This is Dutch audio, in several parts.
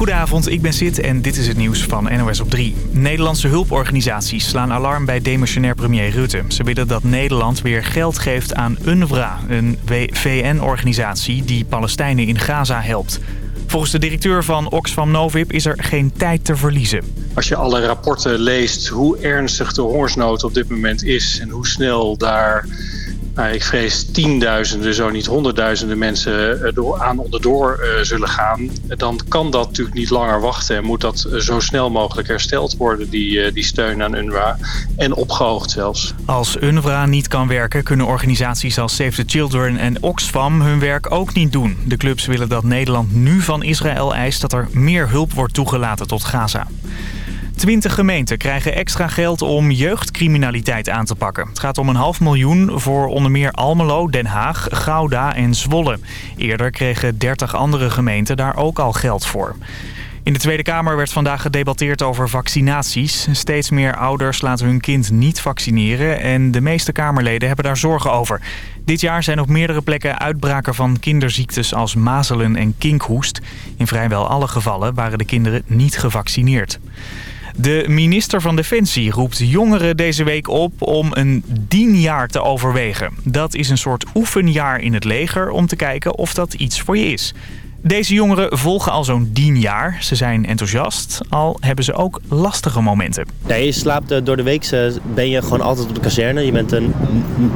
Goedenavond, ik ben Sid en dit is het nieuws van NOS op 3. Nederlandse hulporganisaties slaan alarm bij demissionair premier Rutte. Ze willen dat Nederland weer geld geeft aan UNRWA, een VN-organisatie die Palestijnen in Gaza helpt. Volgens de directeur van Oxfam Novib is er geen tijd te verliezen. Als je alle rapporten leest hoe ernstig de hongersnood op dit moment is... en hoe snel daar nou, ik vrees tienduizenden, zo niet honderdduizenden mensen eh, door, aan onderdoor uh, zullen gaan. Dan kan dat natuurlijk niet langer wachten en moet dat eh, zo snel mogelijk hersteld worden, die, die steun aan UNRWA. En opgehoogd zelfs. Als UNRWA niet kan werken, kunnen organisaties als Save the Children en Oxfam hun werk ook niet doen. De clubs willen dat Nederland nu van Israël eist dat er meer hulp wordt toegelaten tot Gaza. 20 gemeenten krijgen extra geld om jeugdcriminaliteit aan te pakken. Het gaat om een half miljoen voor onder meer Almelo, Den Haag, Gouda en Zwolle. Eerder kregen 30 andere gemeenten daar ook al geld voor. In de Tweede Kamer werd vandaag gedebatteerd over vaccinaties. Steeds meer ouders laten hun kind niet vaccineren en de meeste Kamerleden hebben daar zorgen over. Dit jaar zijn op meerdere plekken uitbraken van kinderziektes als mazelen en kinkhoest. In vrijwel alle gevallen waren de kinderen niet gevaccineerd. De minister van Defensie roept jongeren deze week op om een dienjaar te overwegen. Dat is een soort oefenjaar in het leger om te kijken of dat iets voor je is. Deze jongeren volgen al zo'n 10 jaar. Ze zijn enthousiast, al hebben ze ook lastige momenten. Ja, je slaapt eh, door de week eh, ben je gewoon altijd op de kazerne. Je bent een,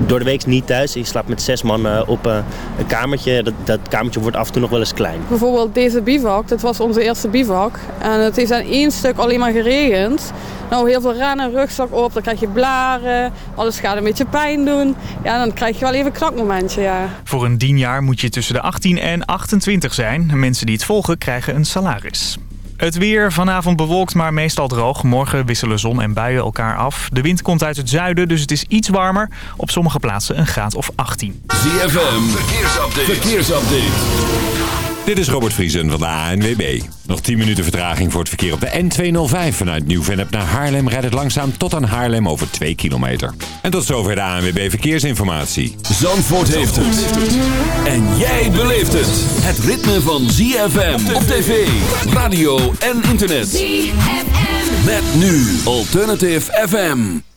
door de week niet thuis. Je slaapt met zes man eh, op een kamertje. Dat, dat kamertje wordt af en toe nog wel eens klein. Bijvoorbeeld deze bivak, dat was onze eerste bivak. En het is aan één stuk alleen maar geregend. Nou, heel veel rennen, rugzak op, dan krijg je blaren. Alles gaat een beetje pijn doen. Ja, dan krijg je wel even een knakmomentje, ja. Voor een 10 jaar moet je tussen de 18 en 28 zijn. Mensen die het volgen krijgen een salaris. Het weer vanavond bewolkt, maar meestal droog. Morgen wisselen zon en buien elkaar af. De wind komt uit het zuiden, dus het is iets warmer. Op sommige plaatsen een graad of 18. ZFM, verkeersupdate. verkeersupdate. Dit is Robert Vriesen van de ANWB. Nog 10 minuten vertraging voor het verkeer op de N205 vanuit Nieuw-Vennep naar Haarlem. Rijdt het langzaam tot aan Haarlem over 2 kilometer. En tot zover de ANWB Verkeersinformatie. Zandvoort heeft het. En jij beleeft het. Het ritme van ZFM op tv, radio en internet. ZFM. Met nu Alternative FM.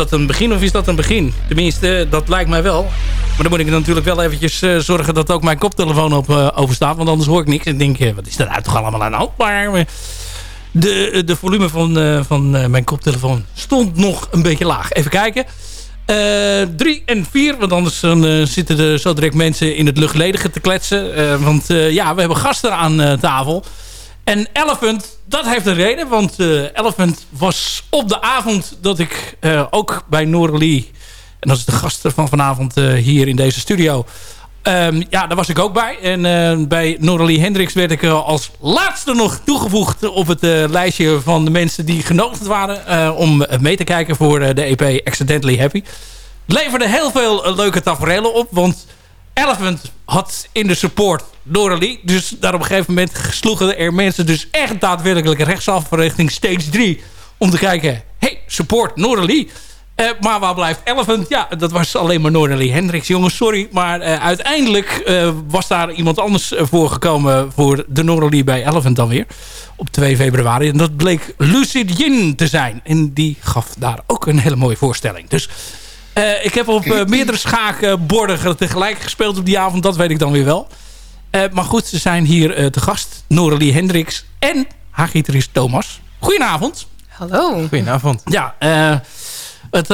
Dat een begin of is dat een begin? Tenminste, dat lijkt mij wel. Maar dan moet ik natuurlijk wel eventjes uh, zorgen dat ook mijn koptelefoon op uh, overstaat. Want anders hoor ik niks. En denk, uh, wat is er uit toch allemaal aan de hand? Maar de, de volume van, van mijn koptelefoon stond nog een beetje laag. Even kijken. drie en vier, want anders dan, zitten er zo direct mensen in het luchtledige te kletsen. want ja, we hebben gasten aan tafel. En Elephant, dat heeft een reden. Want uh, Elephant was op de avond dat ik uh, ook bij Noralie... en dat is de gast van vanavond uh, hier in deze studio... Um, ja, daar was ik ook bij. En bij Noralie Hendricks werd ik als laatste nog toegevoegd... op het lijstje van de mensen die genodigd waren... om mee te kijken voor de EP Accidentally Happy. Leverde heel veel leuke tafereelen op. Want Elephant had in de support Noralie. Dus daar op een gegeven moment sloegen er mensen dus echt daadwerkelijk rechtsaf richting stage 3. Om te kijken, hey, support Noralie. Uh, maar waar blijft Elephant? Ja, dat was alleen maar Noralie Hendricks. Jongens, sorry. Maar uh, uiteindelijk uh, was daar iemand anders voor gekomen... voor de Noralie bij Elephant dan weer. Op 2 februari. En dat bleek Lucid Yin te zijn. En die gaf daar ook een hele mooie voorstelling. Dus uh, ik heb op uh, meerdere schaakborden tegelijk gespeeld op die avond. Dat weet ik dan weer wel. Uh, maar goed, ze zijn hier te gast. Noralie Hendricks en haar gitarist Thomas. Goedenavond. Hallo. Goedenavond. Ja, het,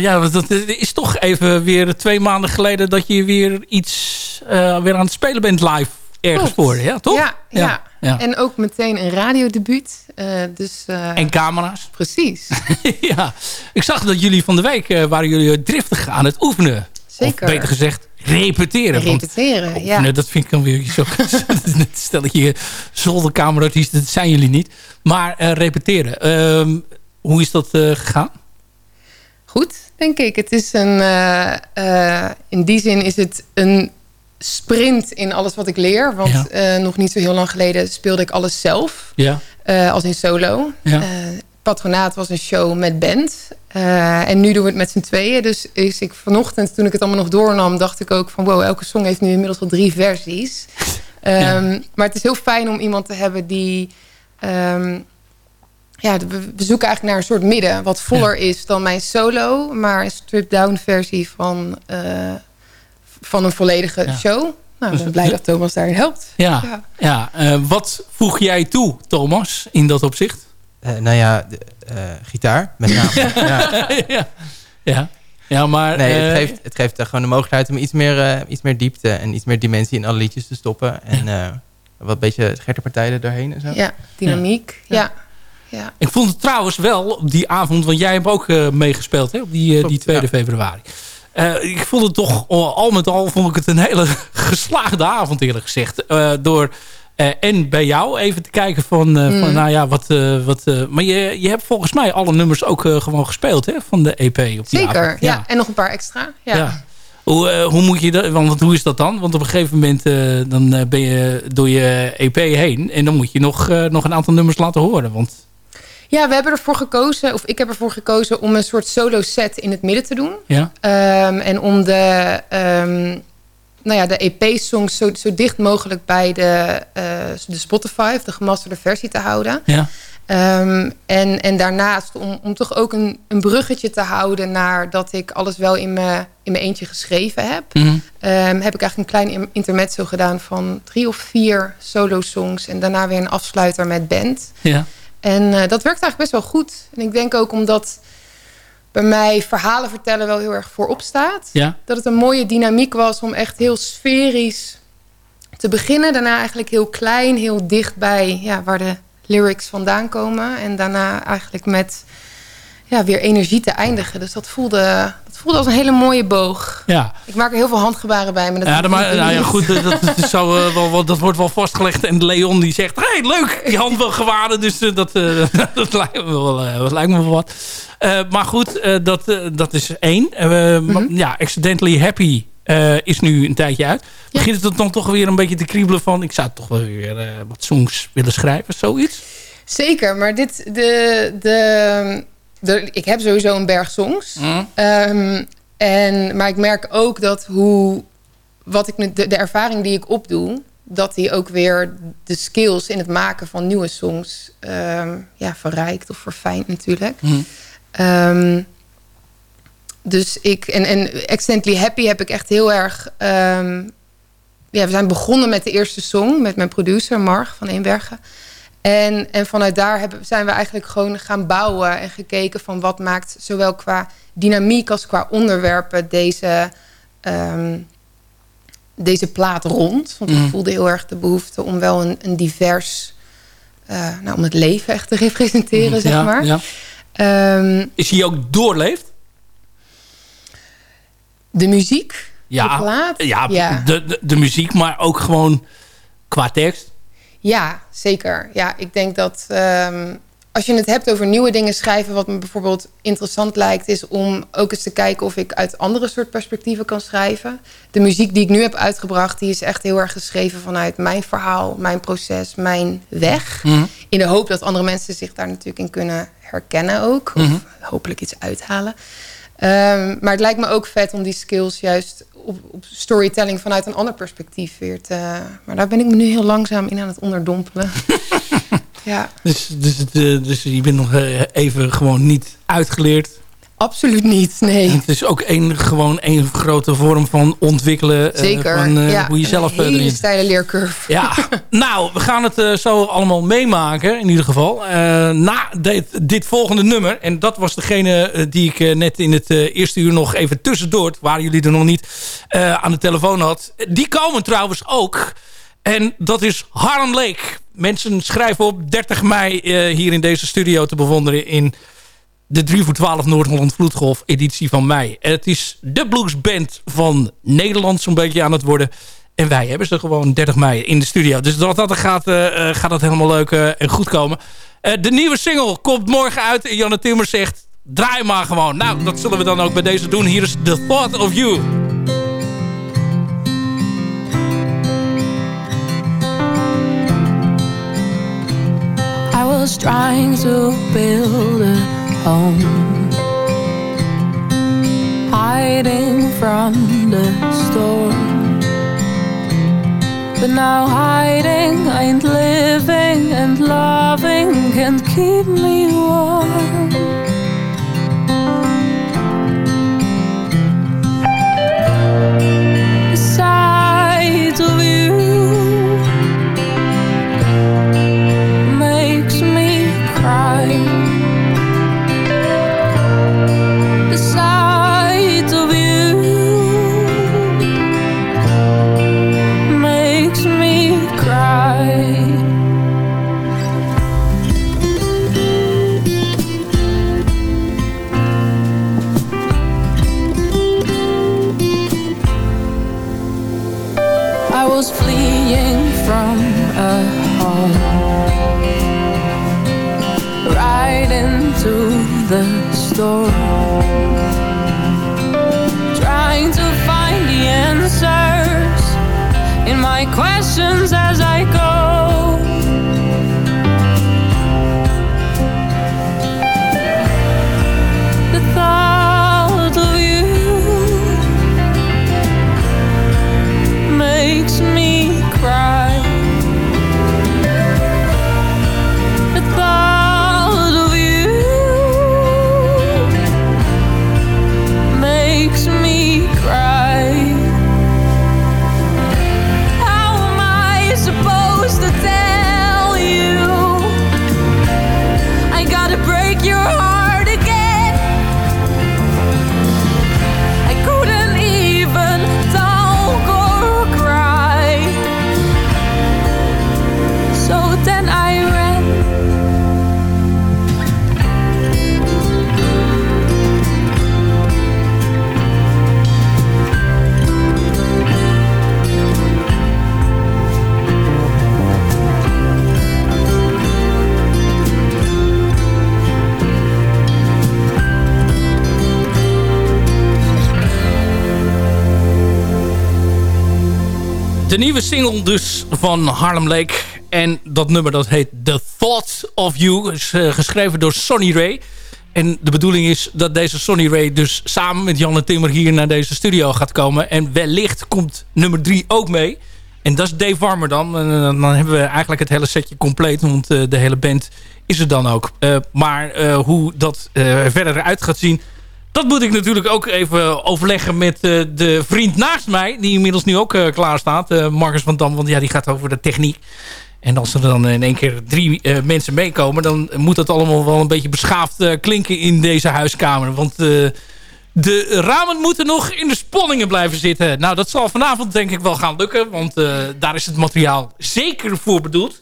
ja, het, is toch even weer twee maanden geleden... dat je weer iets weer aan het spelen bent live ergens voor. Ja, toch? Ja, ja. ja. En ook meteen een radiodebuut. Uh, dus, uh, en camera's. Precies. ja, ik zag dat jullie van de week uh, waren jullie driftig aan het oefenen. Zeker. Of beter gezegd, repeteren. Repeteren, want, ja. Dat vind ik dan weer zo... stel dat je zolderkamerartiesten, dat zijn jullie niet. Maar repeteren. Ehm, hoe is dat gegaan? Goed, denk ik. Het is een... in die zin is het een sprint in alles wat ik leer. Want ja. uh, nog niet zo heel lang geleden speelde ik alles zelf. Ja. Uh, als in solo. Ja. Uh, Patronaat was een show met band. en nu doen we het met z'n tweeën. Dus is ik vanochtend, toen ik het allemaal nog doornam... dacht ik ook van wow, elke song heeft nu inmiddels al drie versies. Um, ja. Maar het is heel fijn om iemand te hebben die... Um, ja, we, we zoeken eigenlijk naar een soort midden... wat voller is dan mijn solo... maar een stripped-down versie van van een volledige ja. show. Nou, ik ben blij dat Thomas daarin helpt. Ja, ja. ja. Uh, wat voeg jij toe, Thomas, in dat opzicht? Uh, nou ja, de, uh, gitaar, met name. ja. ja. ja. Ja, maar... Nee, het geeft, het geeft gewoon de mogelijkheid om iets meer, iets meer diepte... en iets meer dimensie in alle liedjes te stoppen. En ja. wat beetje scherpe partijen doorheen en zo. Ja, dynamiek. Ja. ja. Ik vond het trouwens wel op die avond... want jij hebt ook meegespeeld hè, op die, die 2 februari. Uh, ik vond het toch, al met al vond ik het een hele geslaagde avond eerlijk gezegd. Uh, door uh, en bij jou even te kijken van, mm. van nou ja, wat... wat maar je, je hebt volgens mij alle nummers ook gewoon gespeeld hè, van de EP. Op die Zeker, avond. ja. ja. En nog een paar extra, ja. ja. Hoe, hoe moet je dat, want hoe is dat dan? Want op een gegeven moment dan ben je door je EP heen. En dan moet je nog, nog een aantal nummers laten horen. Want ja, we hebben ervoor gekozen, of ik heb ervoor gekozen om een soort solo set in het midden te doen. Ja. Um, en om de, um, nou ja, de EP-songs zo, zo dicht mogelijk bij de, uh, de Spotify, of de gemasterde versie te houden. Ja. Um, en, en daarnaast om, om toch ook een, een bruggetje te houden naar dat ik alles wel in mijn in mijn eentje geschreven heb. Mm -hmm. heb ik eigenlijk een klein intermezzo gedaan van drie of vier solo songs. En daarna weer een afsluiter met band. Ja. En uh, dat werkt eigenlijk best wel goed. En ik denk ook omdat bij mij verhalen vertellen wel heel erg voorop staat. Ja. Dat het een mooie dynamiek was om echt heel sferisch te beginnen. Daarna eigenlijk heel klein, heel dicht bij ja, waar de lyrics vandaan komen. En daarna eigenlijk met ja, weer energie te eindigen. Dus dat voelde, dat voelde als een hele mooie boog. Ja. Ik maak er heel veel handgebaren bij. Maar dat ja, maar, nou ja, goed, dat, zo, uh, wel, dat wordt wel vastgelegd. En Leon die zegt, hey, leuk, die handgebaren. Dus uh, dat, uh, dat, lijkt me wel, dat lijkt me wel wat. maar goed, dat, dat is één. Mm -hmm. Ja, Accidentally Happy is nu een tijdje uit. Ja. Begint het dan toch weer een beetje te kriebelen van... ik zou toch wel weer wat songs willen schrijven, zoiets? Zeker, maar dit... de, de ik heb sowieso een berg songs. Mm. Um, en, maar ik merk ook dat hoe... Wat ik, de, de ervaring die ik opdoe... dat die ook weer de skills in het maken van nieuwe songs... Um, ja, verrijkt of verfijnt natuurlijk. Mm. Um, dus ik, en, en Accidentally Happy heb ik echt heel erg... ehm, ja, we zijn begonnen met de eerste song met mijn producer Marg van Eenbergen. En, en vanuit daar hebben, zijn we eigenlijk gewoon gaan bouwen en gekeken van wat maakt zowel qua dynamiek als qua onderwerpen deze, ehm, deze plaat rond. Want ik Mm. voelde heel erg de behoefte om wel een, een divers, eh, nou, om het leven echt te representeren, zeg Ja, maar. ja. Ehm, Is hij ook doorleefd? de muziek, de Ja, plaat. ja, ja. De, de, de muziek, maar ook gewoon qua tekst. Ja, zeker. Ja, ik denk dat ehm, als je het hebt over nieuwe dingen schrijven... wat me bijvoorbeeld interessant lijkt... is om ook eens te kijken of ik uit andere soort perspectieven kan schrijven. De muziek die ik nu heb uitgebracht... die is echt heel erg geschreven vanuit mijn verhaal... mijn proces, mijn weg. Mhm. In de hoop dat andere mensen zich daar natuurlijk in kunnen herkennen ook. Of Mhm. hopelijk iets uithalen. Ehm, maar het lijkt me ook vet om die skills juist op, op storytelling vanuit een ander perspectief weer te... Maar daar ben ik me nu heel langzaam in aan het onderdompelen. ja, Dus, dus, eh, dus je bent nog eh, even gewoon niet uitgeleerd. Absoluut niet, nee. Het is ook een, gewoon een grote vorm van ontwikkelen. eh, Zeker, van eh, ja. hoe je zelf een eh, hele steile leercurve. Ja, nou, we gaan het zo allemaal meemaken in ieder geval. Na dit, dit volgende nummer, en dat was degene die ik net in het eerste uur nog even tussendoor, waren jullie er nog niet, aan de telefoon had. Die komen trouwens ook. En dat is Harlem Lake. Mensen schrijven op 30 mei hier in deze studio te bewonderen in de 3 voor 12 Noord-Holland Vloedgolf editie van mei. Het is de bluesband van Nederland zo'n beetje aan het worden. En wij hebben ze gewoon 30 mei in de studio. Dus dat, dat gaat, eh, gaat dat helemaal leuk eh, en goed komen. De nieuwe single komt morgen uit. En Janne Timmer zegt, draai maar gewoon. Nou, dat zullen we dan ook bij deze doen. Hier is The Thought of You. I was trying to build a home, hiding from the storm. But now hiding ain't living, and loving can't keep me warm. The storm. De nieuwe single dus van Harlem Lake. En dat nummer dat heet The Thought of You. Is eh, geschreven door Sonny Ray. En de bedoeling is dat deze Sonny Ray dus samen met Janne Timmer hier naar deze studio gaat komen. En wellicht komt nummer 3 ook mee. En dat is Dave Warmer dan. En eh, dan hebben we eigenlijk het hele setje compleet. Want eh, de hele band is er dan ook. Maar hoe dat verder eruit gaat zien... dat moet ik natuurlijk ook even overleggen met de vriend naast mij. Die inmiddels nu ook klaar staat. Marcus van Dam. Want ja, die gaat over de techniek. En als er dan in één keer drie mensen meekomen... dan moet dat allemaal wel een beetje beschaafd klinken in deze huiskamer. Want de ramen moeten nog in de sponningen blijven zitten. Nou, dat zal vanavond denk ik wel gaan lukken. Want daar is het materiaal zeker voor bedoeld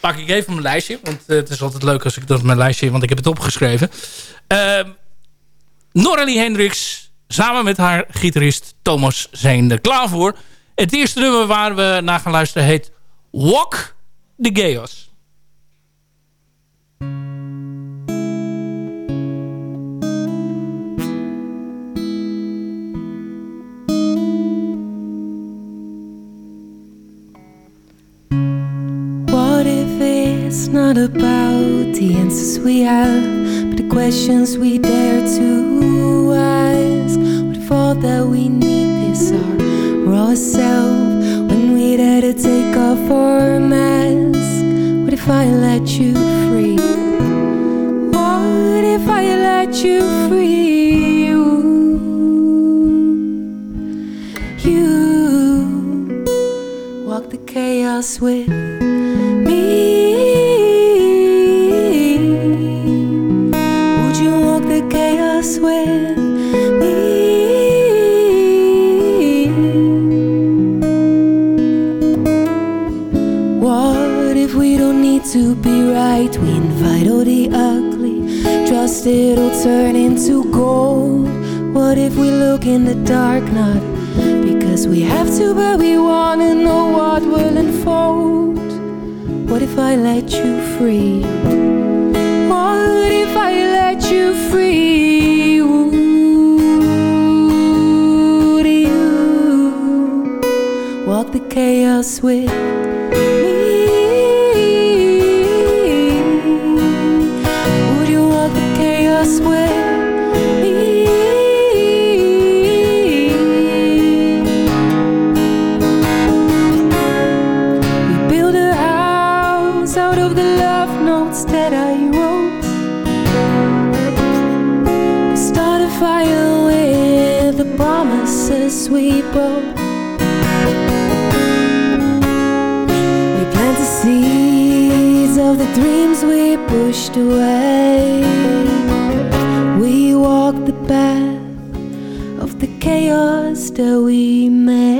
pak ik even mijn lijstje. Want uh, het is altijd leuk als ik dat mijn lijstje... want ik heb het opgeschreven. Noralie Hendricks samen met haar gitarist Thomas zijn er klaar voor. Het eerste nummer waar we naar gaan luisteren heet Walk the Chaos. It's not about the answers we have, questions we dare to ask. What if all that we need is our raw self when we dare to take off our mask? What if I let you free? What if I let you free? If we look in the dark, not because we have to, but we wanna know what will unfold? What if I let you free? What if I let you free? walk the chaos with the dreams we pushed away. We walk the path of the chaos that we made.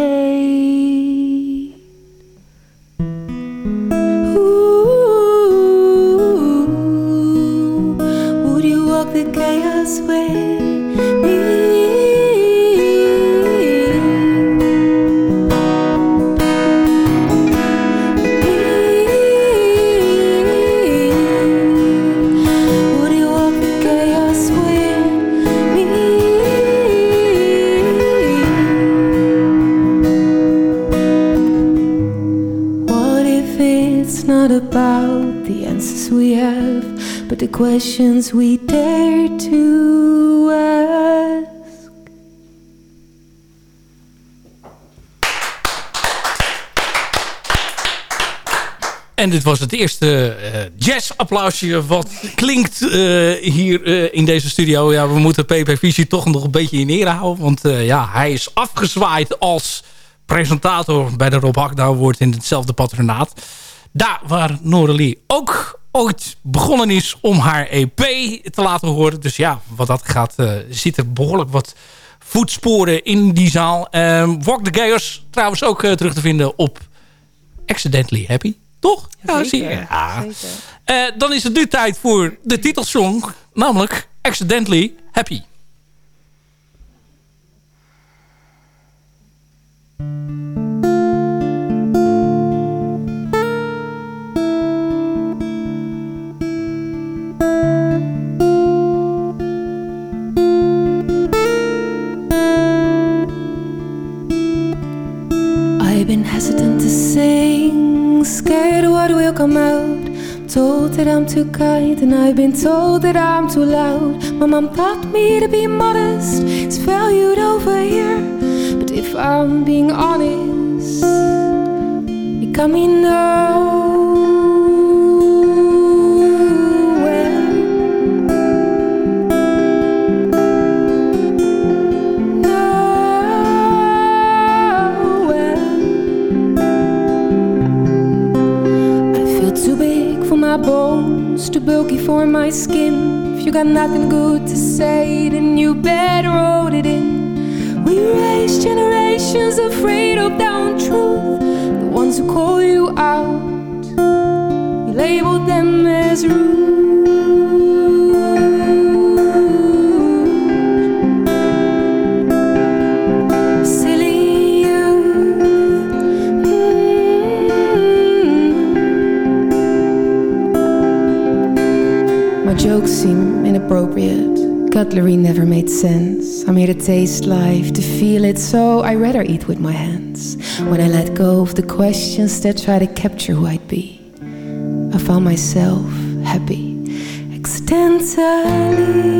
Questions we dare to ask. En dit was het eerste uh, jazz-applausje wat klinkt uh, hier uh, in deze studio. Ja, we moeten PP Visie toch nog een beetje in ere houden. Want ja, hij is afgezwaaid als presentator bij de Rob Hakda wordt in hetzelfde patronaat. Daar waar Noralie ook ooit begonnen is om haar EP te laten horen. Dus ja, wat dat gaat, uh, zit er behoorlijk wat voetsporen in die zaal. Uh, Walk the Gayers trouwens ook uh, terug te vinden op Accidentally Happy. Toch? Ja, ja zie je. Ja. Uh, dan is het nu tijd voor de titelsong, namelijk Accidentally Happy. Hesitant to sing, scared what will come out. Told that I'm too kind, and I've been told that I'm too loud. My mom taught me to be modest, it's valued over here. But if I'm being honest, you got too bulky for my skin. If you got nothing good to say, then you better hold it in. We raise generations afraid of down truth, the ones who call you out. We label them as rude. Jokes seem inappropriate. Cutlery never made sense. I'm here to taste life, to feel it, so I rather eat with my hands. When I let go of the questions that try to capture who I'd be, I found myself happy accidentally.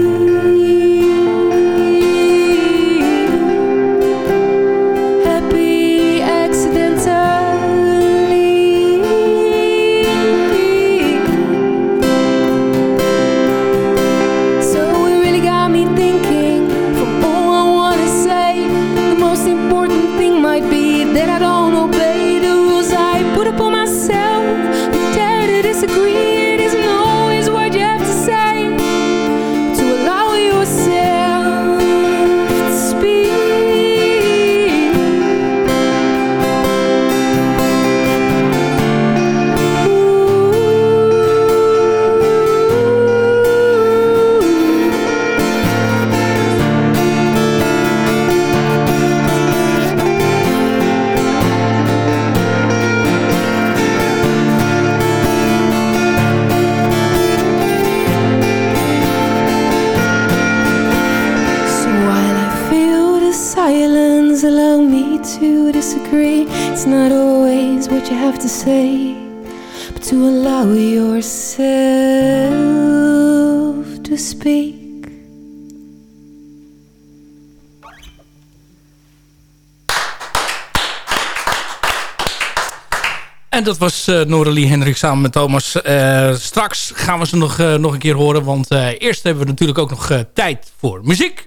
En dat was uh, Noralie Hendrik samen met Thomas. Eh, straks gaan we ze nog, eh, nog een keer horen. Want eerst hebben we natuurlijk ook nog tijd voor muziek.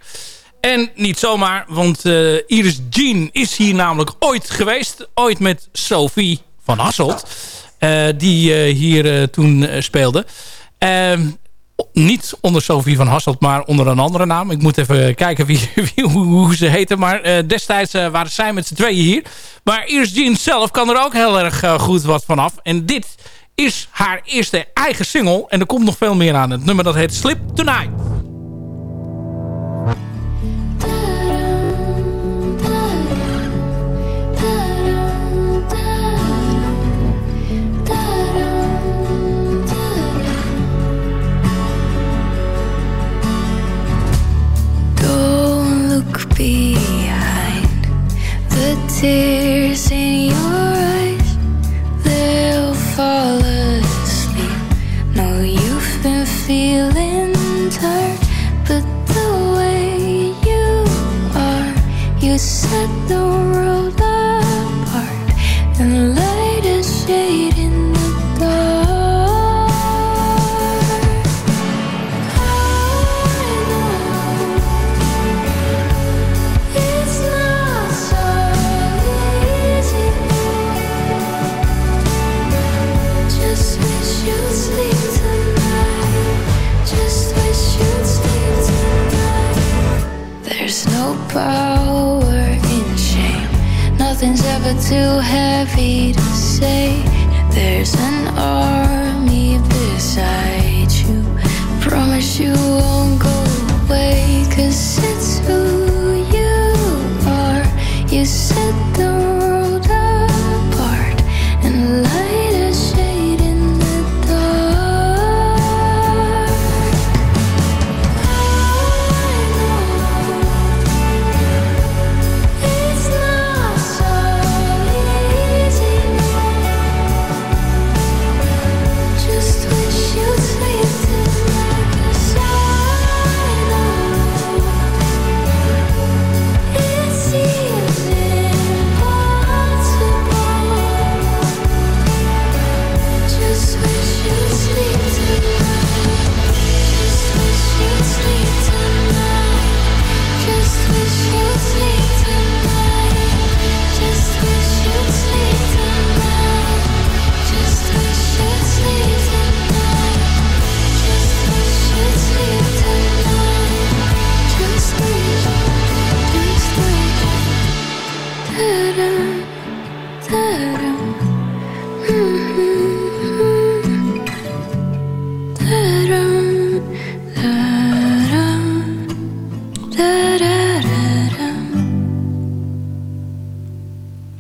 En niet zomaar, want Iris Jean is hier namelijk ooit geweest. Ooit met Sophie van Hasselt. die hier toen speelde. Niet onder Sophie van Hasselt, maar onder een andere naam. Ik moet even kijken wie, wie hoe, ze heten. Maar uh, destijds uh, waren zij met z'n tweeën hier. Maar Iris Jean zelf kan er ook heel erg uh, goed wat vanaf. En dit is haar eerste eigen single. En er komt nog veel meer aan. Het nummer dat heet Slip Tonight. Behind the tears too heavy to say. There's an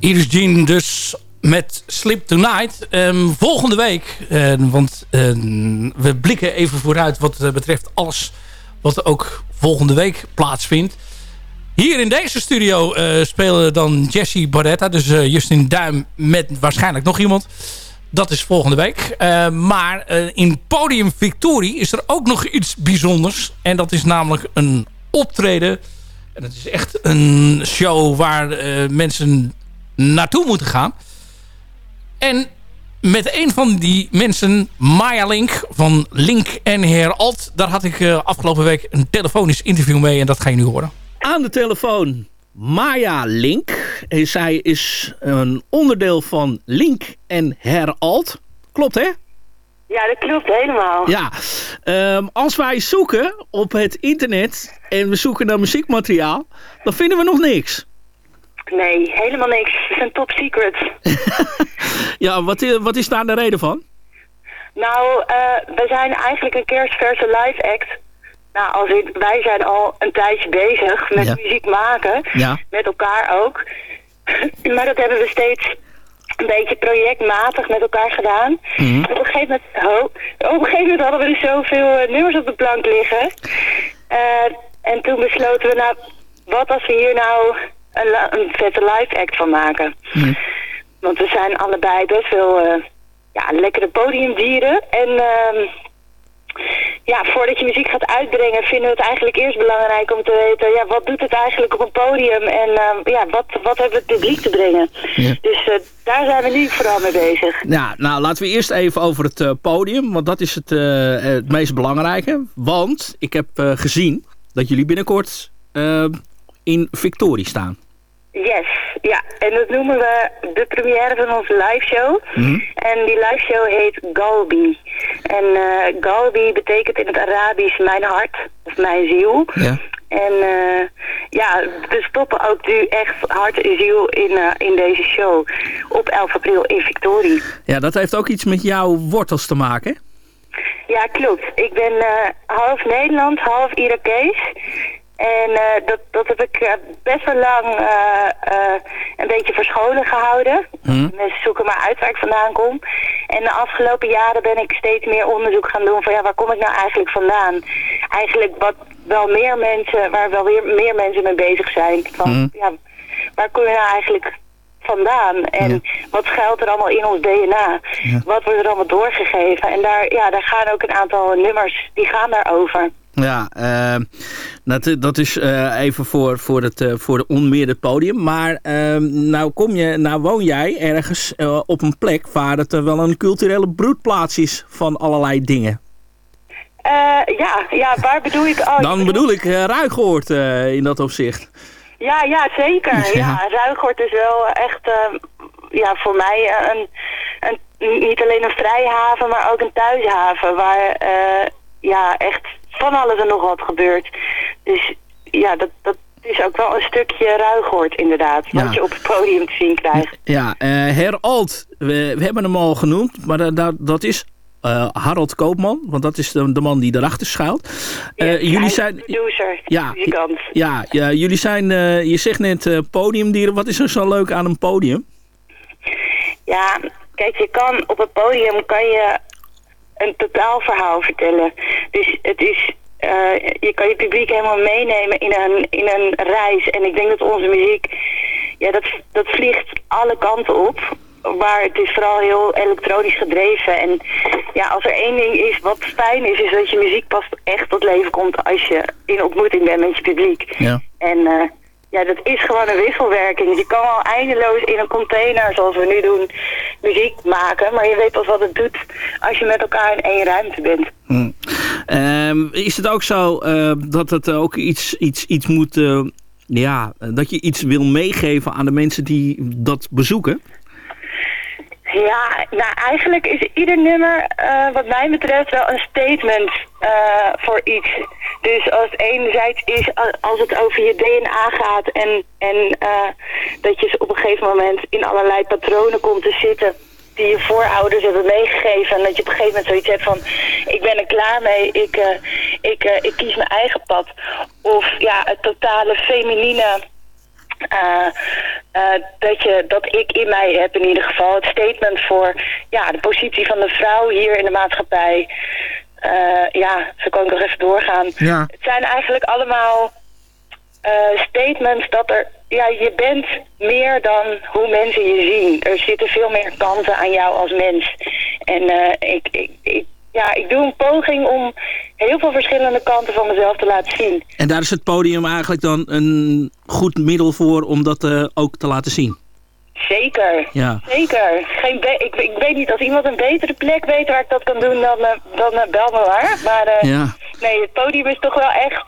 Iris Jean dus met Sleep Tonight. Ehm, volgende week, eh, want eh, we blikken even vooruit wat eh, betreft alles wat ook volgende week plaatsvindt. Hier in deze studio spelen dan Jesse Barretta, dus Justin Duim met waarschijnlijk nog iemand. Dat is volgende week. maar in Podium Victorie is er ook nog iets bijzonders. En dat is namelijk een optreden. En het is echt een show waar mensen naartoe moeten gaan. En met een van die mensen, Maya Link van Link en Heralt... daar had ik uh, afgelopen week een telefonisch interview mee en dat ga je nu horen. Aan de telefoon Maya Link. En zij is een onderdeel van Link en Heralt. Klopt, hè? Ja, dat klopt helemaal. Ja, um, als wij zoeken op het internet en we zoeken naar muziekmateriaal, dan vinden we nog niks. Nee, helemaal niks. Het is een top secret. ja, wat, is, wat is daar de reden van? Nou, uh, we zijn eigenlijk een kerstverse live act. Nou, als ik, wij zijn al een tijdje bezig met muziek maken. Ja. Met elkaar ook. maar dat hebben we steeds een beetje projectmatig met elkaar gedaan. Mm op, een gegeven moment, oh, op een gegeven moment hadden we dus zoveel uh, nummers op de plank liggen. Uh, en toen besloten we, nou, wat als we hier nou een, een vette live act van maken. Want we zijn allebei best wel uh, ja, lekkere podiumdieren. En uh, ja, voordat je muziek gaat uitbrengen vinden we het eigenlijk eerst belangrijk om te weten... ja, wat doet het eigenlijk op een podium en uh, ja, wat, wat hebben we het publiek te brengen. Ja. Dus uh, daar zijn we nu vooral mee bezig. Ja, nou, laten we eerst even over het uh, podium, want dat is het, het meest belangrijke. Want ik heb gezien dat jullie binnenkort in Victorie staan. Yes, ja. En dat noemen we de première van onze live show. Mhm. En die live show heet Galbi. En uh, Galbi betekent in het Arabisch mijn hart, of mijn ziel. Ja. En uh, ja, we stoppen ook nu echt hart en ziel in, uh, in deze show. Op 11 april in Victorie. Ja, dat heeft ook iets met jouw wortels te maken, Ja, klopt. Ik ben half Nederlands, half Irakees. En uh, dat, dat heb ik uh, best wel lang uh, een beetje verscholen gehouden. Mm. Mensen zoeken maar uit waar ik vandaan kom. En de afgelopen jaren ben ik steeds meer onderzoek gaan doen van ja, waar kom ik nou eigenlijk vandaan? Eigenlijk wat wel meer mensen, waar wel weer meer mensen mee bezig zijn. Van mm. ja, waar kom je nou eigenlijk vandaan? En wat schuilt er allemaal in ons DNA? Wat wordt er allemaal doorgegeven? En daar, ja, daar gaan ook een aantal nummers, die gaan daarover. Ja, uh, dat, dat is uh, even voor, voor, het, uh, voor de onmeerde podium. Maar ehm, nou, kom je, nou woon jij ergens op een plek waar het wel een culturele broedplaats is van allerlei dingen. ja, ja, waar bedoel ik? Oh, Dan bedoel ik Ruigoord in dat opzicht. Ja, ja, zeker. Ja, ja is wel echt ja, voor mij een, een, niet alleen een vrijhaven, maar ook een thuishaven. Waar ja, echt van alles en nog wat gebeurt. Dus ja, dat, dat is ook wel een stukje ruigoord inderdaad. Wat je op het podium te zien krijgt. Ja, uh, Herald, we, we, hebben hem al genoemd. Maar dat, dat is uh, Harold Koopman, want dat is de, de man die erachter schuilt. Uh, jullie zijn producer, ja, ja, ja, jullie zijn, je zegt net podiumdieren. Wat is er zo leuk aan een podium? Ja, kijk, je kan op het podium kan je een totaalverhaal vertellen. Dus het is, uh, je kan je publiek helemaal meenemen in een, in een reis. En ik denk dat onze muziek, ja, dat, dat vliegt alle kanten op. Maar het is vooral heel elektronisch gedreven. En ja, als er één ding is wat fijn is, is dat je muziek pas echt tot leven komt als je in ontmoeting bent met je publiek. Ja. En uh, ja, dat is gewoon een wisselwerking. Je kan wel eindeloos in een container, zoals we nu doen, muziek maken. Maar je weet pas wat het doet als je met elkaar in één ruimte bent. Hmm. Ehm, is het ook zo uh, dat het ook iets, iets, iets moet... Uh, ja, dat je iets wil meegeven aan de mensen die dat bezoeken? Ja, nou eigenlijk is ieder nummer uh, wat mij betreft wel een statement uh, voor iets. Dus als het enerzijds is als het over je DNA gaat en, en uh, dat je op een gegeven moment in allerlei patronen komt te zitten die je voorouders hebben meegegeven. En dat je op een gegeven moment zoiets hebt van, ik ben er klaar mee, ik, ik, ik kies mijn eigen pad. Of ja, het totale feminine eh, eh, dat, je, dat ik in mij heb in ieder geval. Het statement voor ja, de positie van de vrouw hier in de maatschappij. Eh, ja, zo kan ik nog even doorgaan. Ja. Het zijn eigenlijk allemaal statements dat er... Ja, je bent meer dan hoe mensen je zien. Er zitten veel meer kanten aan jou als mens. En ik, ik, ik ja, ik doe een poging om heel veel verschillende kanten van mezelf te laten zien. En daar is het podium eigenlijk dan een goed middel voor om dat uh, ook te laten zien? Zeker, ja. zeker. Geen ik, ik weet niet, als iemand een betere plek weet waar ik dat kan doen, dan, uh, dan uh, bel me maar. Maar ja. nee, het podium is toch wel echt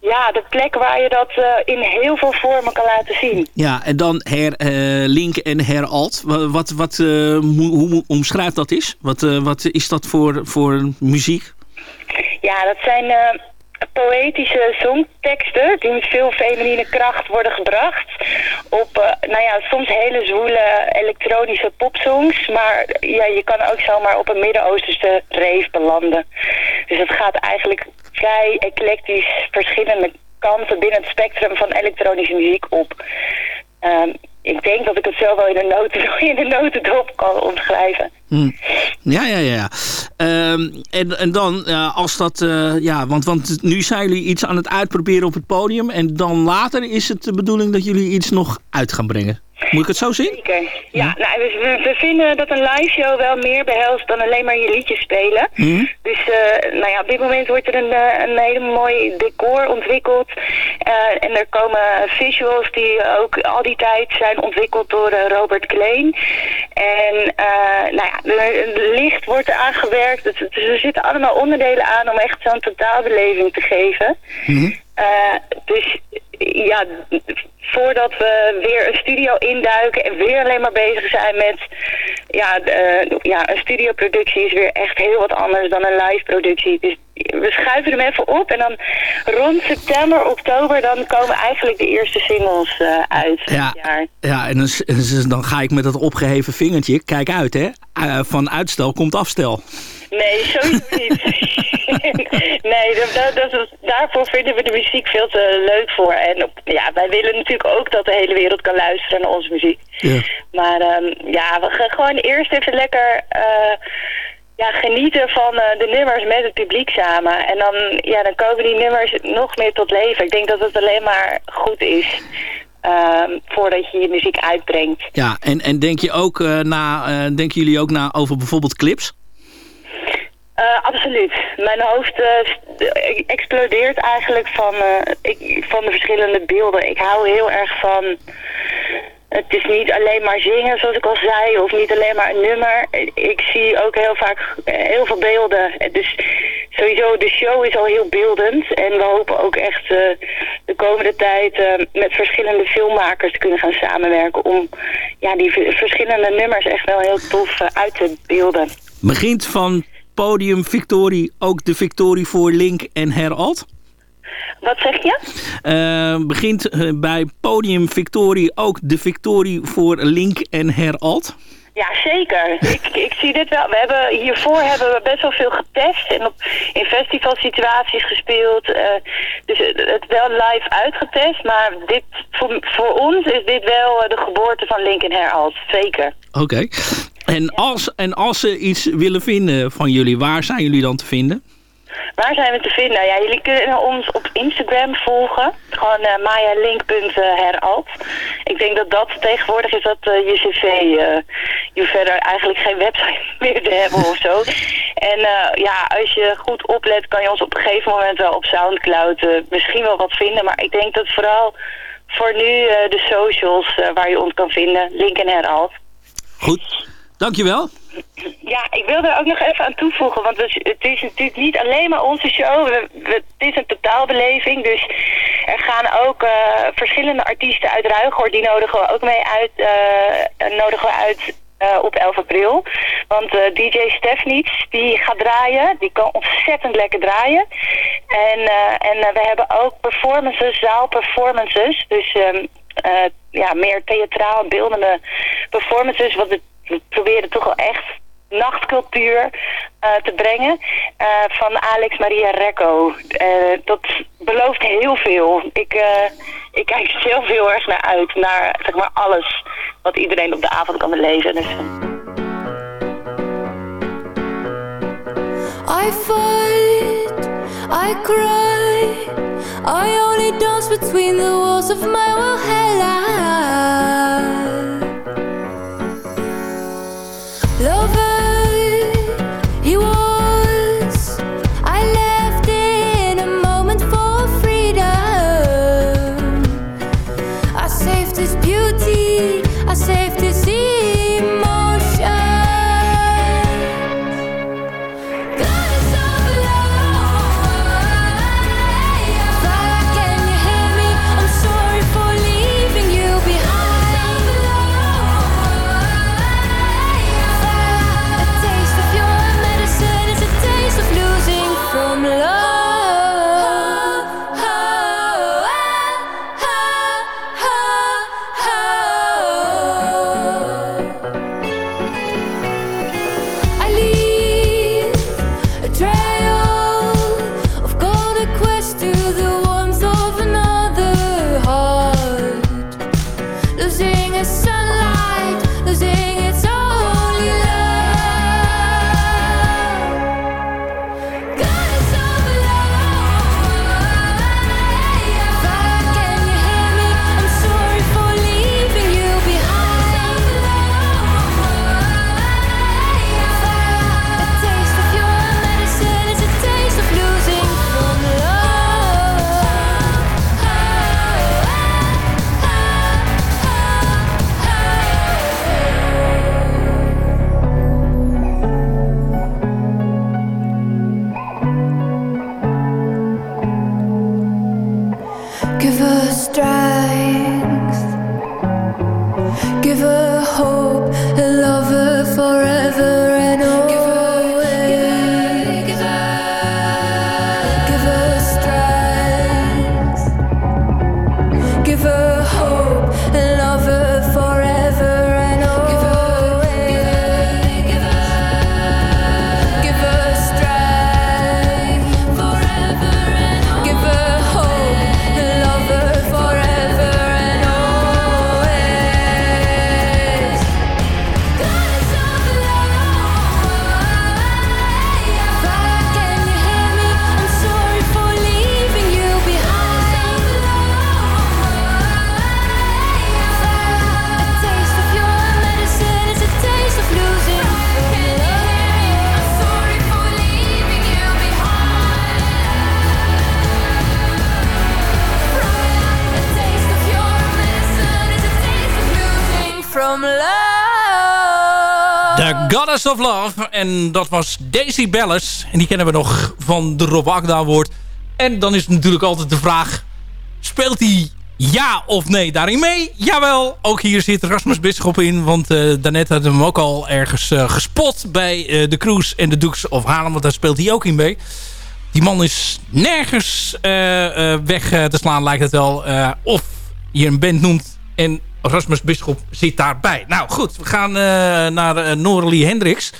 ja, de plek waar je dat uh, in heel veel vormen kan laten zien. Ja, en dan her, uh, link en heralt. Wat, wat, uh, hoe omschrijft dat is? Wat, wat is dat voor, voor muziek? Ja, dat zijn poëtische songteksten die met veel feminine kracht worden gebracht. Op, nou ja, soms hele zwoele elektronische popsongs. Maar ja, je kan ook zomaar op een Midden-Oosterse rave belanden. Dus het gaat eigenlijk vrij eclectisch verschillende kanten binnen het spectrum van elektronische muziek op. Um, ik denk dat ik het zelf wel in de, noten, in de notendop kan omschrijven. Hmm. Ja, ja, ja. Um, en, en dan, uh, als dat... Uh, ja, want, want nu zijn jullie iets aan het uitproberen op het podium... en dan later is het de bedoeling dat jullie iets nog uit gaan brengen. Moet ik het zo zien? Zeker. Ja, nou, we, we, vinden dat een live show wel meer behelst dan alleen maar je liedjes spelen. Mhm. Dus uh, nou ja, op dit moment wordt er een, uh, een hele mooi decor ontwikkeld. Uh, en er komen visuals die ook al die tijd zijn ontwikkeld door Robert Kleen. En nou ja, het licht wordt aangewerkt. Dus, dus er zitten allemaal onderdelen aan om echt zo'n totaalbeleving te geven. Mhm. Dus ja, voordat we weer een studio induiken en weer alleen maar bezig zijn met... Ja, uh, ja een studioproductie is weer echt heel wat anders dan een live productie. Dus we schuiven hem even op en dan rond september, oktober... dan komen eigenlijk de eerste singles uh, uit ja, jaar. Ja, en dan, dan ga ik met dat opgeheven vingertje, kijk uit hè, uh, van uitstel komt afstel. Nee, sowieso niet. nee, dat, dat, dat, daarvoor vinden we de muziek veel te leuk voor. En ja, wij willen natuurlijk ook dat de hele wereld kan luisteren naar onze muziek. Ja. Maar um, ja, we gaan gewoon eerst even lekker uh, ja, genieten van uh, de nummers met het publiek samen. En dan, ja, dan komen die nummers nog meer tot leven. Ik denk dat het alleen maar goed is. Um, voordat je je muziek uitbrengt. Ja, en, en denk je ook uh, na, denken jullie ook na over bijvoorbeeld clips? Uh, absoluut. Mijn hoofd uh, explodeert eigenlijk van, uh, ik, van de verschillende beelden. Ik hou heel erg van... Het is niet alleen maar zingen, zoals ik al zei, of niet alleen maar een nummer. Ik zie ook heel vaak heel veel beelden. Dus sowieso, de show is al heel beeldend. En we hopen ook echt de komende tijd met verschillende filmmakers te kunnen gaan samenwerken... om ja, die verschillende nummers echt wel heel tof uit te beelden. Begint van podium Victorie ook de Victorie voor Link en Herald? Wat zeg je? Uh, begint uh, bij podium Victorie ook de Victorie voor Link en Herald? Ja, zeker. ik, ik zie dit wel. We hebben, hiervoor hebben we best wel veel getest en op, in festivalsituaties gespeeld. Uh, dus het wel live uitgetest. Maar dit, voor, voor ons is dit wel de geboorte van Link en Herald. Zeker. Oké. Okay. En als, en als ze iets willen vinden van jullie, waar zijn jullie dan te vinden? Waar zijn we te vinden? Ja, jullie kunnen ons op Instagram volgen. Gewoon uh. Ik denk dat dat tegenwoordig is dat uh, je cv. Uh, je verder eigenlijk geen website meer te hebben of zo. En ja, als je goed oplet kan je ons op een gegeven moment wel op Soundcloud misschien wel wat vinden. Maar ik denk dat vooral voor nu de socials waar je ons kan vinden. Link en heralt. Goed. Dankjewel. Ja, ik wil er ook nog even aan toevoegen, want het is natuurlijk niet alleen maar onze show. We, we, het is een totaalbeleving, dus er gaan ook uh, verschillende artiesten uit Ruigoord, die nodigen we ook mee uit, uh, nodigen we uit uh, op 11 april. Want DJ Stefnitz, die gaat draaien, die kan ontzettend lekker draaien. En, en we hebben ook performances, zaalperformances, dus um, ja, meer theatraal beeldende performances, wat het we proberen toch wel echt nachtcultuur uh, te brengen uh, van Alex Maria Recco. Uh, dat belooft heel veel. Ik, ik kijk zelf heel erg naar uit. Naar zeg maar alles wat iedereen op de avond kan lezen. Dus, I fight, I cry, I only dance between the walls of my. Love Goddess of Love. En dat was Daisy Bellis. En die kennen we nog van de Rob Agda Award. En dan is natuurlijk altijd de vraag... Speelt hij ja of nee daarin mee? Jawel, ook hier zit Rasmus Bisschop in. Want eh daarnet hadden we hem ook al ergens eh, gespot... bij eh, de Cruise en de Dukes of Haarlem. Want daar speelt hij ook in mee. Die man is nergens weg te slaan, lijkt het wel. Of je een band noemt en Rasmus Bisschop zit daarbij. Nou goed, we gaan eh, naar uh, Noralie Hendricks.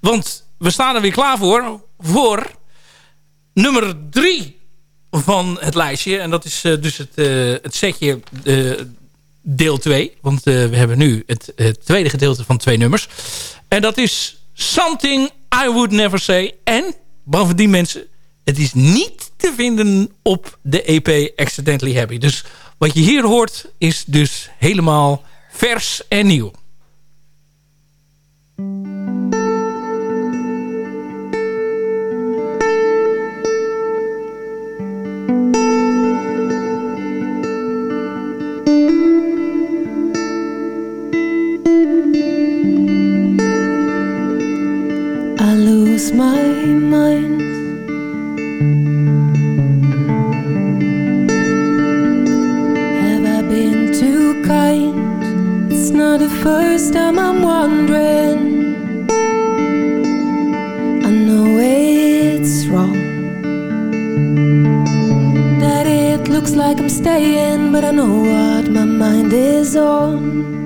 Want we staan er weer klaar voor. Voor nummer drie van het lijstje. En dat is eh, dus het, eh, het setje eh, deel 2. Want eh, we hebben nu het, het tweede gedeelte van twee nummers. En dat is Something I Would Never Say. En bovendien mensen, het is niet te vinden op de EP Accidentally Happy. Dus wat je hier hoort is dus helemaal vers en nieuw. My. Not the first time I'm wondering. I know it's wrong. That it looks like I'm staying, but I know what my mind is on.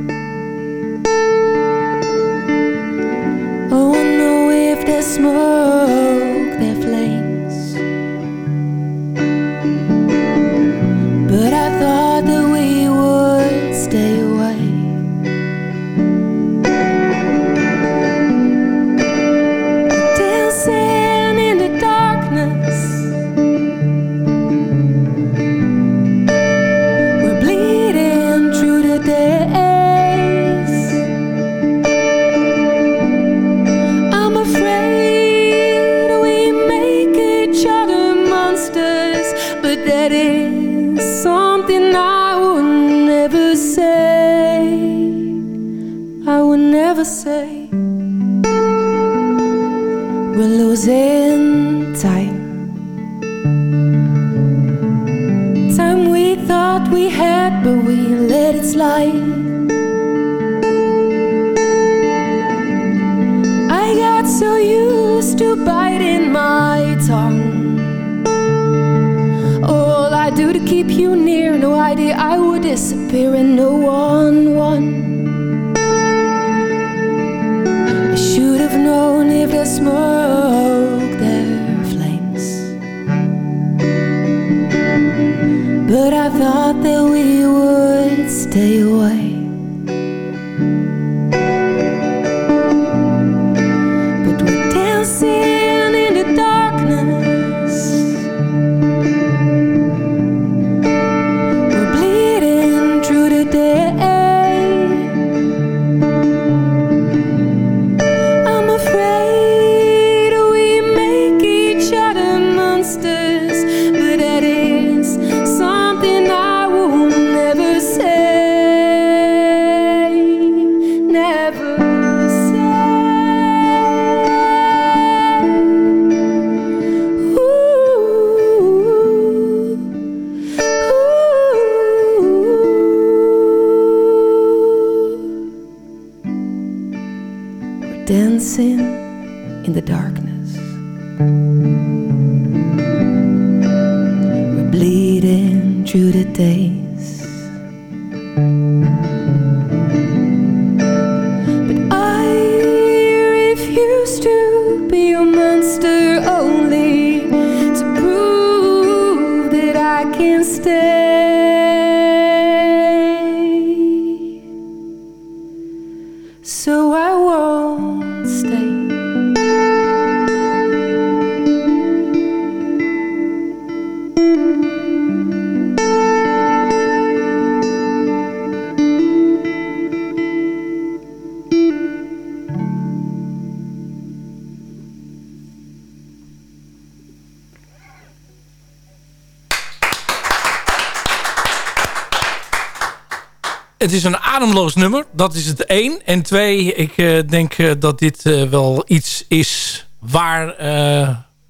Het is een ademloos nummer. Dat is het één. En twee, ik eh, denk eh, dat dit eh, wel iets is waar...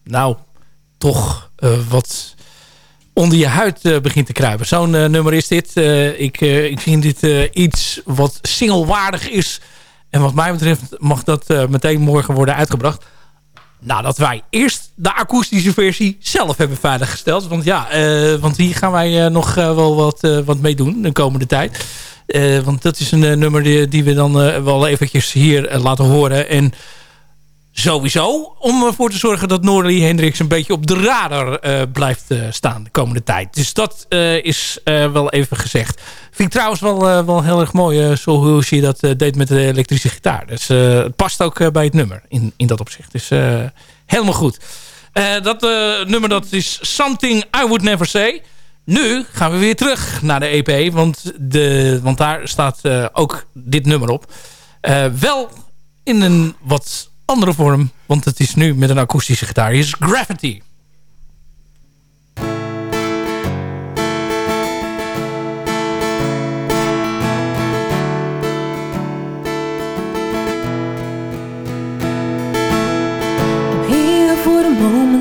nou, toch wat onder je huid begint te kruipen. Zo'n nummer is dit. Ik, ik vind dit iets wat singlewaardig is. En wat mij betreft mag dat meteen morgen worden uitgebracht. Nadat wij eerst de akoestische versie zelf hebben veiliggesteld. Want ja, want hier gaan wij nog wel wat, wat mee doen de komende tijd. Eh, want dat is een eh, nummer die, we dan eh, wel eventjes hier laten horen. En sowieso om ervoor te zorgen dat Noorlie Hendricks een beetje op de radar blijft staan de komende tijd. Dus dat is wel even gezegd. Vind ik trouwens wel, wel heel erg mooi eh, zoals je dat deed met de elektrische gitaar. Dus het past ook bij het nummer in, in dat opzicht. Dus helemaal goed. Dat nummer dat is Something I Would Never Say. Nu gaan we weer terug naar de EP. Want, de, want daar staat eh, ook dit nummer op. Eh, wel in een wat andere vorm. Want het is nu met een akoestische gitaar. Is Gravity.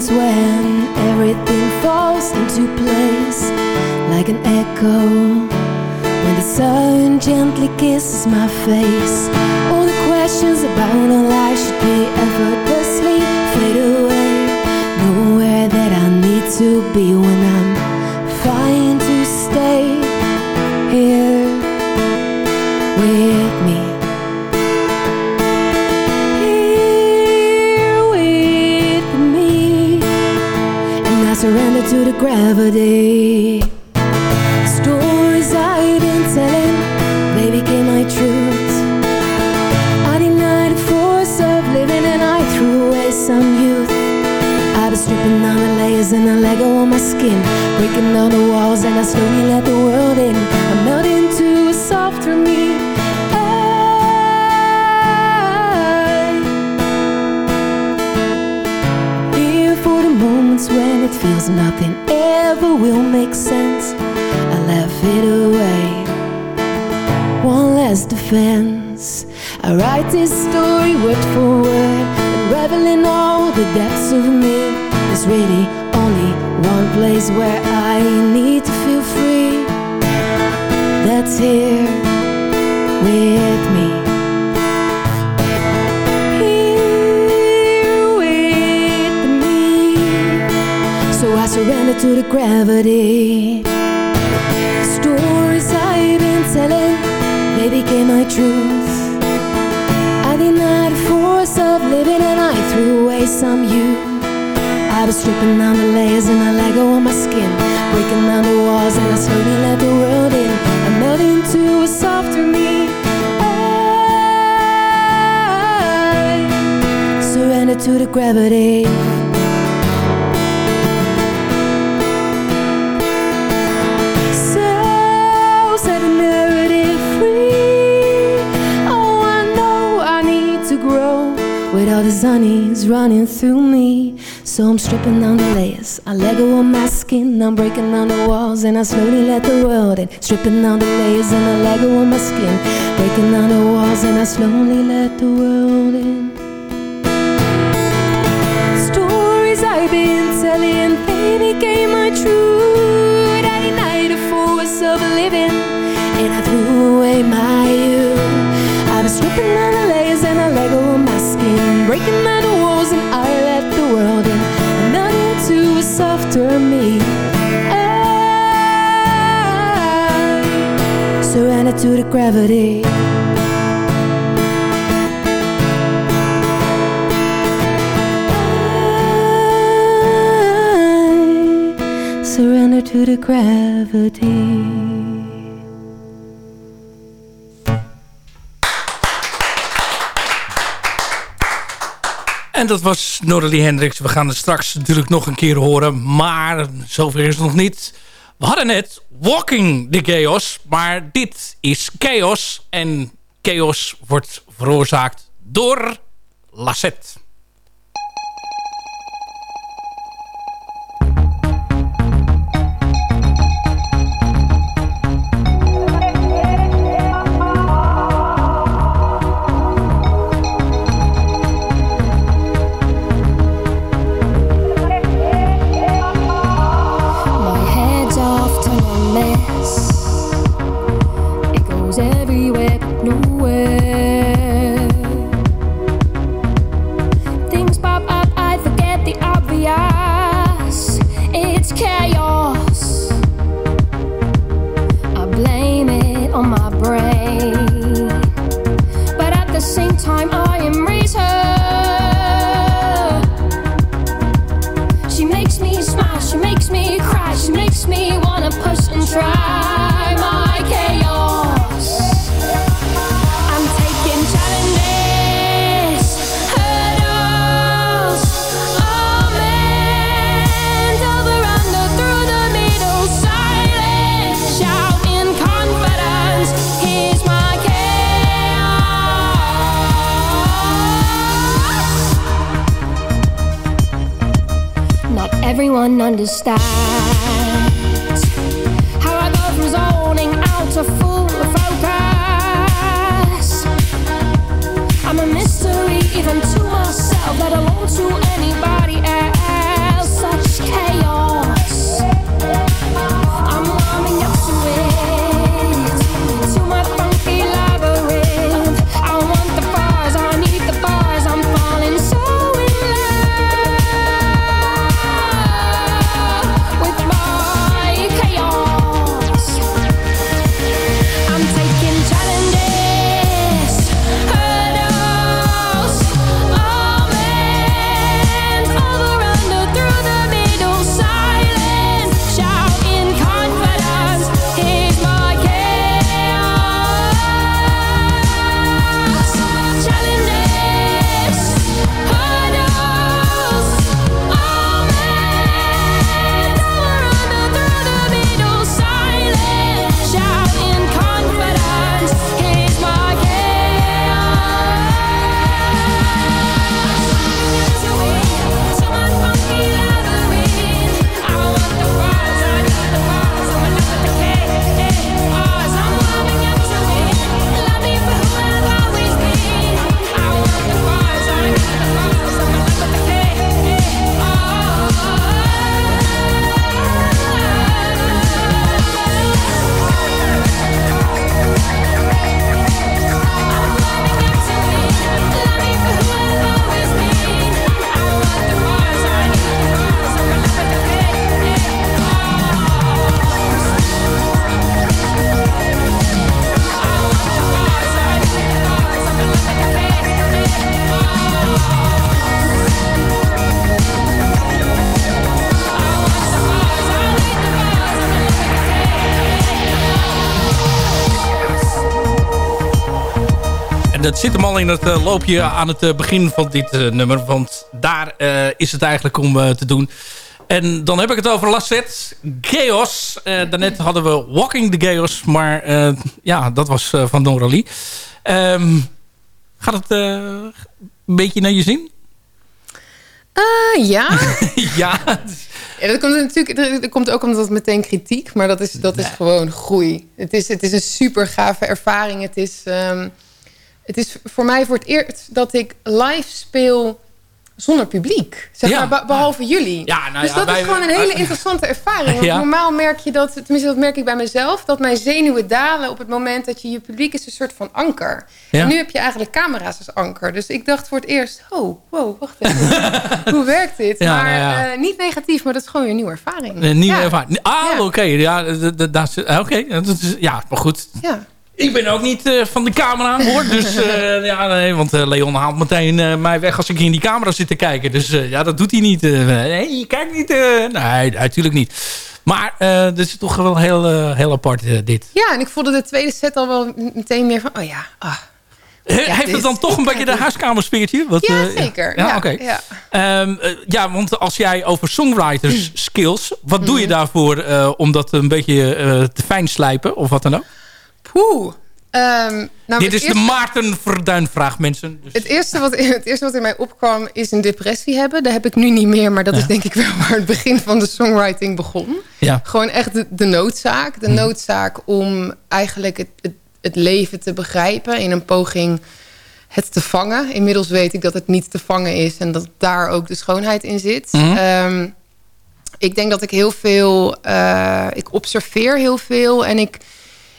When everything falls into place like an echo. When the sun gently kisses my face, all the questions about our life should be effortlessly fade away. Nowhere that I need to be when I'm to the gravity. Stories I've been telling, they became my truth. I denied the force of living, and I threw away some youth. I've been stripping down the layers, and I let go of my skin, breaking down the walls, and I slowly let the feels nothing ever will make sense. I laugh it away. One last defense. I write this story word for word in all the depths of me. There's really only one place where I need to feel free. That's here surrender to the gravity. Stories I've been telling, they became my truth. I denied the force of living and I threw away some you. I was stripping down the layers and I let go of my skin. Breaking down the walls and I slowly let the world in. I melt into a softer me. I surrender to the gravity. All the honeys running through me. So I'm stripping down the layers. I let go of my skin. I'm breaking down the walls and I slowly let the world in. Stripping down the layers and I let go of my skin. Breaking down the walls and I slowly let the world in. Stories I've been telling, they became my truth. I denied the force of living and I threw away my youth. I was stripping down the to the gravity. Surrender to the gravity. En dat was Noralie Hendricks. We gaan het straks natuurlijk nog een keer horen. Maar zover is het nog niet. We hadden net Walking the Chaos. Maar dit is Chaos. En Chaos wordt veroorzaakt door Lassette. Everyone understands how I go from zoning out to full focus. I'm a mystery even to myself, let alone to dat zit hem al in het uh, loopje aan het uh, begin van dit uh, nummer. Want daar is het eigenlijk om te doen. En dan heb ik het over Lasset, Chaos. daarnet hadden we Walking the Chaos. Maar ja, dat was van Noralie. Um, gaat het een beetje naar je zin? ja. ja. Ja, dat komt natuurlijk dat komt ook omdat het meteen kritiek, maar dat is, dat is gewoon groei. Het is, het is een super gave ervaring. Het is, um, het is voor mij voor het eerst dat ik live speel zonder publiek. Zeg ja. maar, behalve jullie. Ja, nou dus dat is gewoon een hele interessante ervaring. Want normaal merk je dat, tenminste dat merk ik bij mezelf... dat mijn zenuwen dalen op het moment dat je je publiek is een soort van anker. En nu heb je eigenlijk camera's als anker. Dus ik dacht voor het eerst, oh, wow, wacht even. Hoe werkt dit? maar nou uh, niet negatief, maar dat is gewoon een nieuwe ervaring. Een nieuwe ervaring. Ah, oké. Okay. Ja, dat, oké. Ja, maar goed. Ja. Ik ben ook niet uh, van de camera hoor. Dus uh, ja, nee, want uh, Leon haalt meteen mij weg als ik in die camera zit te kijken. Dus ja, dat doet hij niet. nee, je kijkt niet. nee, natuurlijk niet. Maar dit is toch wel heel, heel apart dit. Ja, en ik voelde de tweede set al wel meteen meer van, oh ja, ah. Heeft het dan toch een beetje de huiskamerspeertje? Wat, ja, zeker. Ja, ja oké. Ja. Um, ja, want als jij over songwriters skills... wat doe je mhm. daarvoor om dat een beetje te fijn slijpen? Of wat dan ook? Poeh. Um, nou, Dit is de Maarten Verduin vraag, mensen. Dus. Het, eerste wat, het eerste wat in mij opkwam is een depressie hebben. Dat heb ik nu niet meer, maar dat is denk ik wel waar het begin van de songwriting begon. Ja. Gewoon echt de, de noodzaak. De mhm. noodzaak om eigenlijk het, het, het, leven te begrijpen in een poging het te vangen. Inmiddels weet ik dat het niet te vangen is en dat daar ook de schoonheid in zit. Mhm. Ehm, ik denk dat ik heel veel... Uh, ik observeer heel veel en ik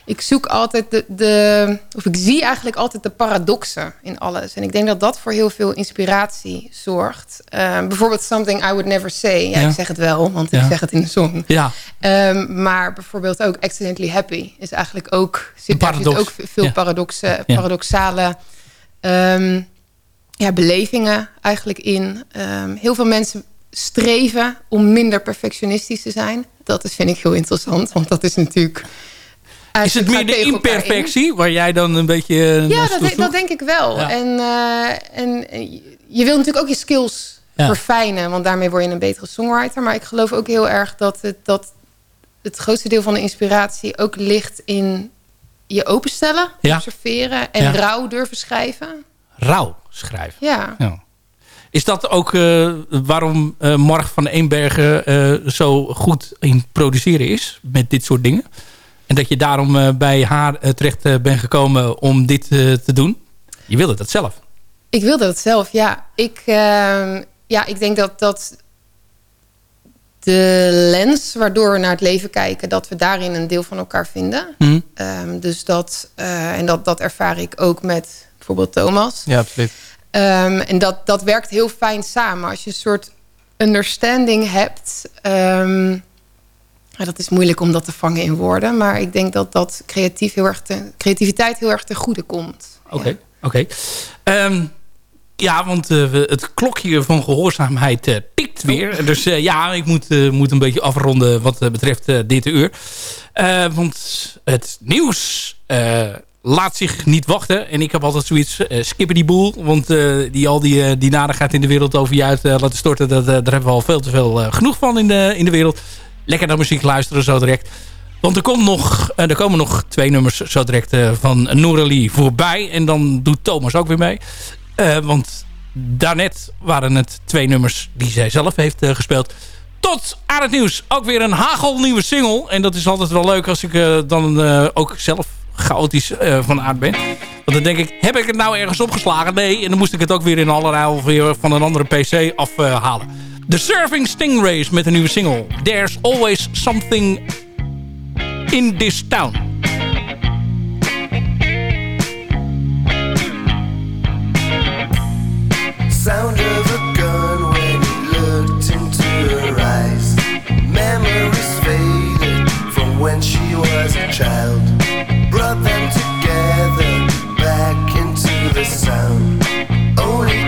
ik zoek altijd de, de, of ik zie eigenlijk altijd de paradoxen in alles. En ik denk dat dat voor heel veel inspiratie zorgt. Um, bijvoorbeeld Something I Would Never Say. Ja, ik zeg het wel, want ik zeg het in de song. Ja. Um, maar bijvoorbeeld ook Accidentally Happy is eigenlijk ook... Zit, daar zit ook veel paradoxen, paradoxale um, ja, belevingen eigenlijk in. heel veel mensen streven om minder perfectionistisch te zijn. Dat is, vind ik heel interessant, want dat is natuurlijk is het meer de imperfectie waar jij dan een beetje... Eh, ja, dat, dat, denk ik wel. En, uh, en je wil natuurlijk ook je skills verfijnen. Want daarmee word je een betere songwriter. Maar ik geloof ook heel erg dat het, dat het grootste deel van de inspiratie ook ligt in je openstellen, observeren en rauw durven schrijven. Rauw schrijven? Ja. Is dat ook uh, waarom uh, Marg van Eenbergen zo goed in produceren is met dit soort dingen? En dat je daarom eh, bij haar eh, terecht eh, bent gekomen om dit te doen. Je wilde dat zelf. Ik wilde dat zelf, ja. Ik, ehm, ja, ik denk dat, dat de lens waardoor we naar het leven kijken... dat we daarin een deel van elkaar vinden. Mhm. Ehm, dus dat, en dat, dat ervaar ik ook met bijvoorbeeld Thomas. Ja, absoluut. Um, en dat, dat werkt heel fijn samen. Als je een soort understanding hebt... Ja, dat is moeilijk om dat te vangen in woorden. Maar ik denk dat dat creatief heel erg te, creativiteit heel erg ten goede komt. Oké, oké. Ehm, ja, want uh, het klokje van gehoorzaamheid uh, tikt weer. Oh. Dus uh, ja, ik moet, moet een beetje afronden wat betreft dit uur. want het nieuws laat zich niet wachten. En ik heb altijd zoiets, skippen die boel. Want die, al die, die nadigheid in de wereld over je uit laten storten... Dat, daar hebben we al veel te veel genoeg van in de, in de wereld lekker naar muziek luisteren zo direct. Want er, komt nog, eh, er komen nog twee nummers zo direct uh, van Noralie voorbij. En dan doet Thomas ook weer mee. Uh, want daarnet waren het twee nummers die zij zelf heeft gespeeld. Tot aan het nieuws. Ook weer een hagelnieuwe single. En dat is altijd wel leuk als ik dan ook zelf chaotisch van aard ben. Want dan denk ik, heb ik het nou ergens opgeslagen? Nee, en dan moest ik het ook weer in allerlei weer van een andere pc afhalen. The Surfing Stingrays met een nieuwe single. There's always something in this town. Sound of a gun when he looked into her eyes. Memories faded from when she was a child. Brought them together back into the sound. Only